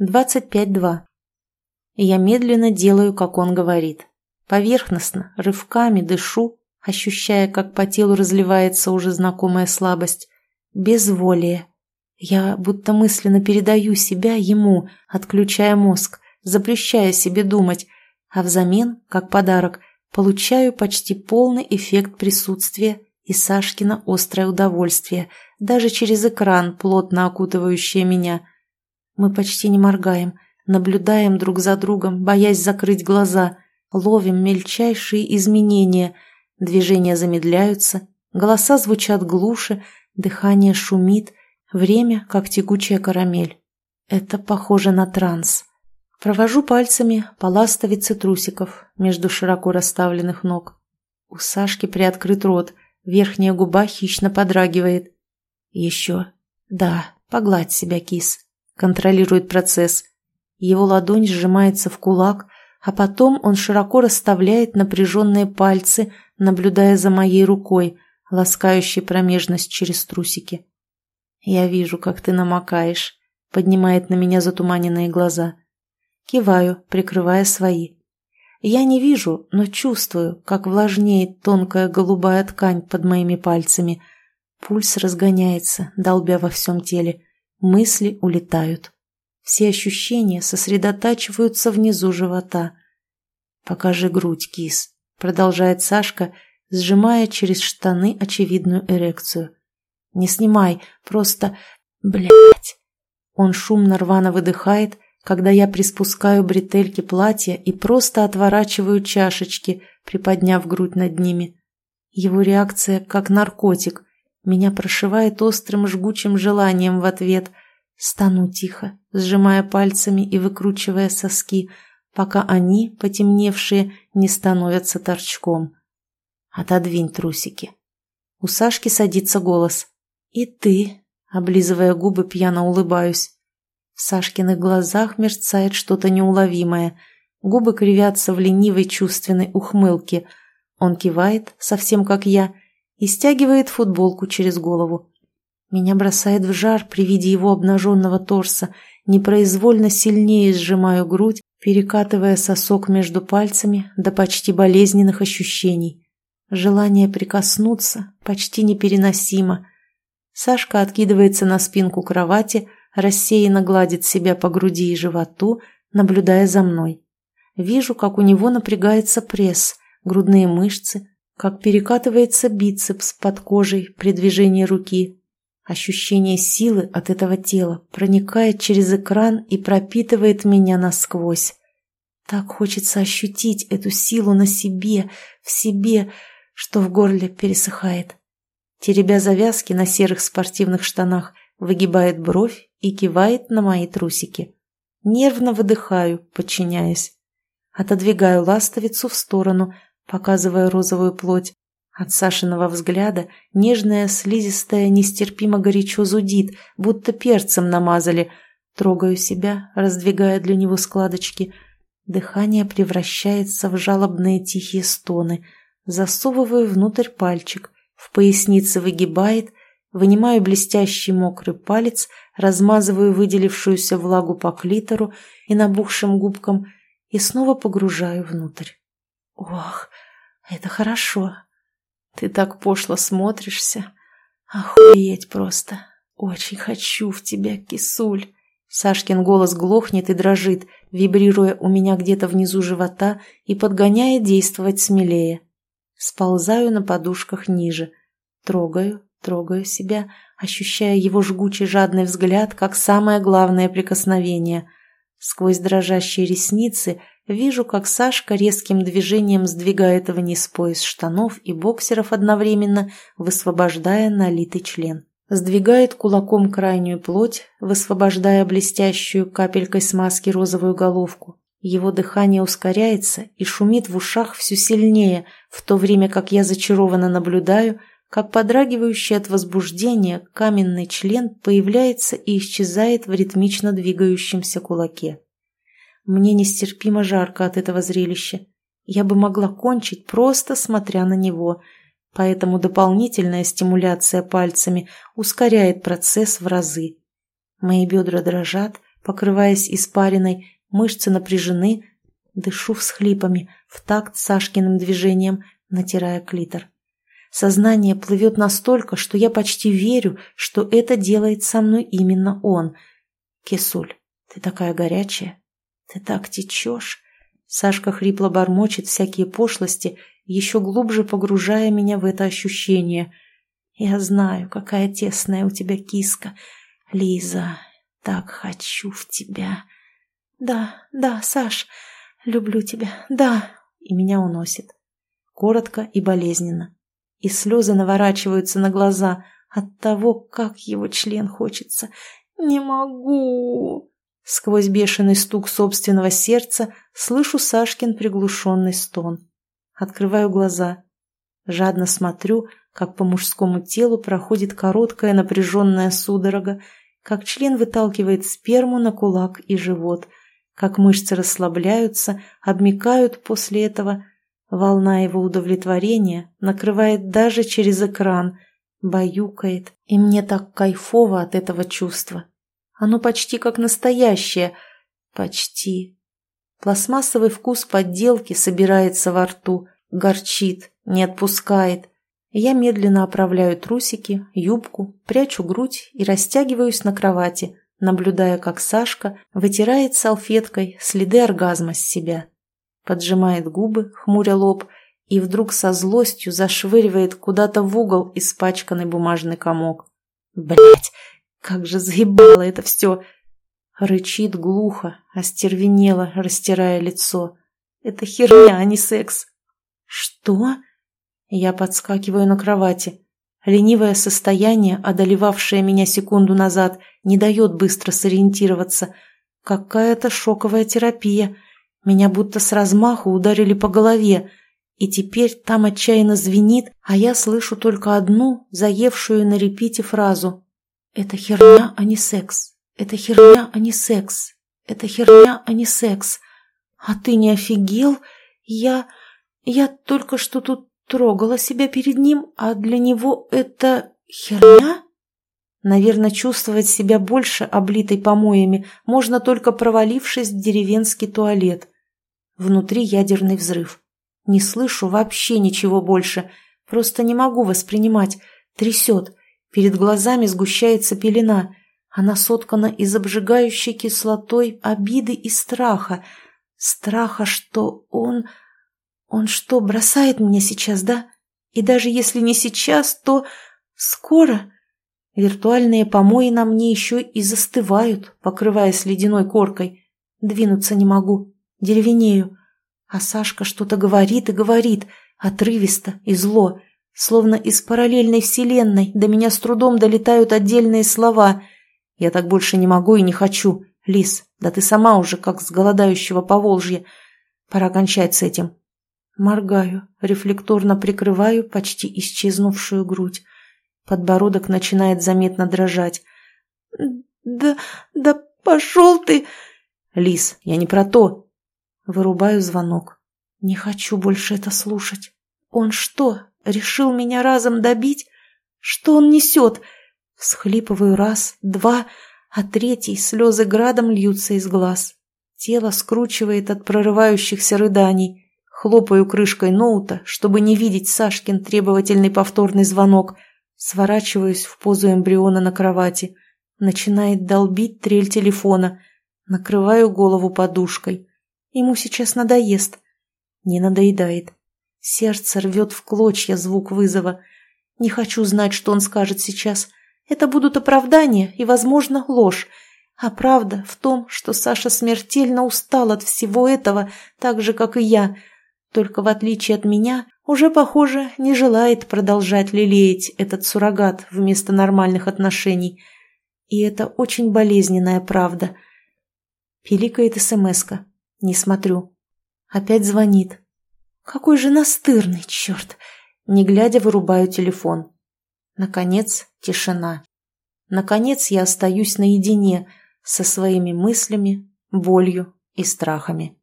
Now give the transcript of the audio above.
25-2. Я медленно делаю, как он говорит. Поверхностно, рывками дышу, ощущая, как по телу разливается уже знакомая слабость. Безволие. Я будто мысленно передаю себя ему, отключая мозг, запрещая себе думать, а взамен, как подарок, получаю почти полный эффект присутствия и Сашкина острое удовольствие, даже через экран, плотно окутывающее меня. Мы почти не моргаем, наблюдаем друг за другом, боясь закрыть глаза, ловим мельчайшие изменения, движения замедляются, голоса звучат глуше, дыхание шумит, время как тягучая карамель. Это похоже на транс. Провожу пальцами по ластовице трусиков между широко расставленных ног. У Сашки приоткрыт рот, верхняя губа хищно подрагивает. Еще. Да, погладь себя, кис. Контролирует процесс. Его ладонь сжимается в кулак, а потом он широко расставляет напряженные пальцы, наблюдая за моей рукой, ласкающей промежность через трусики. «Я вижу, как ты намокаешь», — поднимает на меня затуманенные глаза. Киваю, прикрывая свои. Я не вижу, но чувствую, как влажнеет тонкая голубая ткань под моими пальцами. Пульс разгоняется, долбя во всем теле. Мысли улетают. Все ощущения сосредотачиваются внизу живота. «Покажи грудь, кис», — продолжает Сашка, сжимая через штаны очевидную эрекцию. «Не снимай, просто... блять. Он шумно рвано выдыхает, когда я приспускаю бретельки платья и просто отворачиваю чашечки, приподняв грудь над ними. Его реакция как наркотик. Меня прошивает острым жгучим желанием в ответ. Стану тихо, сжимая пальцами и выкручивая соски, пока они, потемневшие, не становятся торчком. Отодвинь трусики. У Сашки садится голос. «И ты?» Облизывая губы, пьяно улыбаюсь. В Сашкиных глазах мерцает что-то неуловимое. Губы кривятся в ленивой чувственной ухмылке. Он кивает, совсем как я, и стягивает футболку через голову. Меня бросает в жар при виде его обнаженного торса, непроизвольно сильнее сжимаю грудь, перекатывая сосок между пальцами до почти болезненных ощущений. Желание прикоснуться почти непереносимо. Сашка откидывается на спинку кровати, рассеянно гладит себя по груди и животу, наблюдая за мной. Вижу, как у него напрягается пресс, грудные мышцы, как перекатывается бицепс под кожей при движении руки. Ощущение силы от этого тела проникает через экран и пропитывает меня насквозь. Так хочется ощутить эту силу на себе, в себе, что в горле пересыхает. Теребя завязки на серых спортивных штанах, выгибает бровь и кивает на мои трусики. Нервно выдыхаю, подчиняясь. Отодвигаю ластовицу в сторону, показывая розовую плоть. От Сашиного взгляда нежная слизистая нестерпимо горячо зудит, будто перцем намазали. Трогаю себя, раздвигая для него складочки. Дыхание превращается в жалобные тихие стоны. Засовываю внутрь пальчик. В пояснице выгибает, Вынимаю блестящий мокрый палец, размазываю выделившуюся влагу по клитору и набухшим губкам и снова погружаю внутрь. Ох, это хорошо. Ты так пошло смотришься. Охуеть просто. Очень хочу в тебя, кисуль. Сашкин голос глохнет и дрожит, вибрируя у меня где-то внизу живота и подгоняя действовать смелее. Сползаю на подушках ниже. Трогаю, Трогаю себя, ощущая его жгучий жадный взгляд, как самое главное прикосновение. Сквозь дрожащие ресницы вижу, как Сашка резким движением сдвигает вниз пояс штанов и боксеров одновременно, высвобождая налитый член. Сдвигает кулаком крайнюю плоть, высвобождая блестящую капелькой смазки розовую головку. Его дыхание ускоряется и шумит в ушах все сильнее, в то время как я зачарованно наблюдаю, как подрагивающий от возбуждения каменный член появляется и исчезает в ритмично двигающемся кулаке. Мне нестерпимо жарко от этого зрелища. Я бы могла кончить, просто смотря на него, поэтому дополнительная стимуляция пальцами ускоряет процесс в разы. Мои бедра дрожат, покрываясь испариной, мышцы напряжены, дышу всхлипами, в такт Сашкиным движением, натирая клитор. Сознание плывет настолько, что я почти верю, что это делает со мной именно он. Кисуль, ты такая горячая, ты так течешь. Сашка хрипло бормочет всякие пошлости, еще глубже погружая меня в это ощущение. Я знаю, какая тесная у тебя киска. Лиза, так хочу в тебя. Да, да, Саш, люблю тебя, да. И меня уносит. Коротко и болезненно и слезы наворачиваются на глаза от того, как его член хочется. «Не могу!» Сквозь бешеный стук собственного сердца слышу Сашкин приглушенный стон. Открываю глаза. Жадно смотрю, как по мужскому телу проходит короткая напряженная судорога, как член выталкивает сперму на кулак и живот, как мышцы расслабляются, обмикают после этого, Волна его удовлетворения накрывает даже через экран, баюкает, и мне так кайфово от этого чувства. Оно почти как настоящее. Почти. Пластмассовый вкус подделки собирается во рту, горчит, не отпускает. Я медленно оправляю трусики, юбку, прячу грудь и растягиваюсь на кровати, наблюдая, как Сашка вытирает салфеткой следы оргазма с себя поджимает губы, хмуря лоб, и вдруг со злостью зашвыривает куда-то в угол испачканный бумажный комок. Блять, как же заебало это все! Рычит глухо, остервенело, растирая лицо. Это херня, а не секс. Что? Я подскакиваю на кровати. Ленивое состояние, одолевавшее меня секунду назад, не дает быстро сориентироваться. Какая-то шоковая терапия — меня будто с размаху ударили по голове, и теперь там отчаянно звенит, а я слышу только одну, заевшую на репите фразу. «Это херня, а не секс. Это херня, а не секс. Это херня, а не секс. А ты не офигел? Я... Я только что тут трогала себя перед ним, а для него это херня?» Наверное, чувствовать себя больше облитой помоями можно только провалившись в деревенский туалет. Внутри ядерный взрыв. Не слышу вообще ничего больше. Просто не могу воспринимать. Трясет. Перед глазами сгущается пелена. Она соткана из обжигающей кислотой обиды и страха. Страха, что он... Он что, бросает меня сейчас, да? И даже если не сейчас, то скоро... Виртуальные помои на мне еще и застывают, покрываясь ледяной коркой. Двинуться не могу деревенею. А Сашка что-то говорит и говорит, отрывисто и зло, словно из параллельной вселенной до меня с трудом долетают отдельные слова. Я так больше не могу и не хочу. Лис, да ты сама уже как с голодающего Поволжья. Пора кончать с этим. Моргаю, рефлекторно прикрываю почти исчезнувшую грудь. Подбородок начинает заметно дрожать. «Да, да пошел ты!» «Лис, я не про то!» Вырубаю звонок. Не хочу больше это слушать. Он что, решил меня разом добить? Что он несет? Схлипываю раз, два, а третий слезы градом льются из глаз. Тело скручивает от прорывающихся рыданий. Хлопаю крышкой ноута, чтобы не видеть Сашкин требовательный повторный звонок. Сворачиваюсь в позу эмбриона на кровати. Начинает долбить трель телефона. Накрываю голову подушкой. Ему сейчас надоест. Не надоедает. Сердце рвет в клочья звук вызова. Не хочу знать, что он скажет сейчас. Это будут оправдания и, возможно, ложь. А правда в том, что Саша смертельно устал от всего этого, так же, как и я. Только в отличие от меня, уже, похоже, не желает продолжать лелеять этот суррогат вместо нормальных отношений. И это очень болезненная правда. Пиликает смс-ка. Не смотрю. Опять звонит. Какой же настырный, черт! Не глядя, вырубаю телефон. Наконец, тишина. Наконец, я остаюсь наедине со своими мыслями, болью и страхами.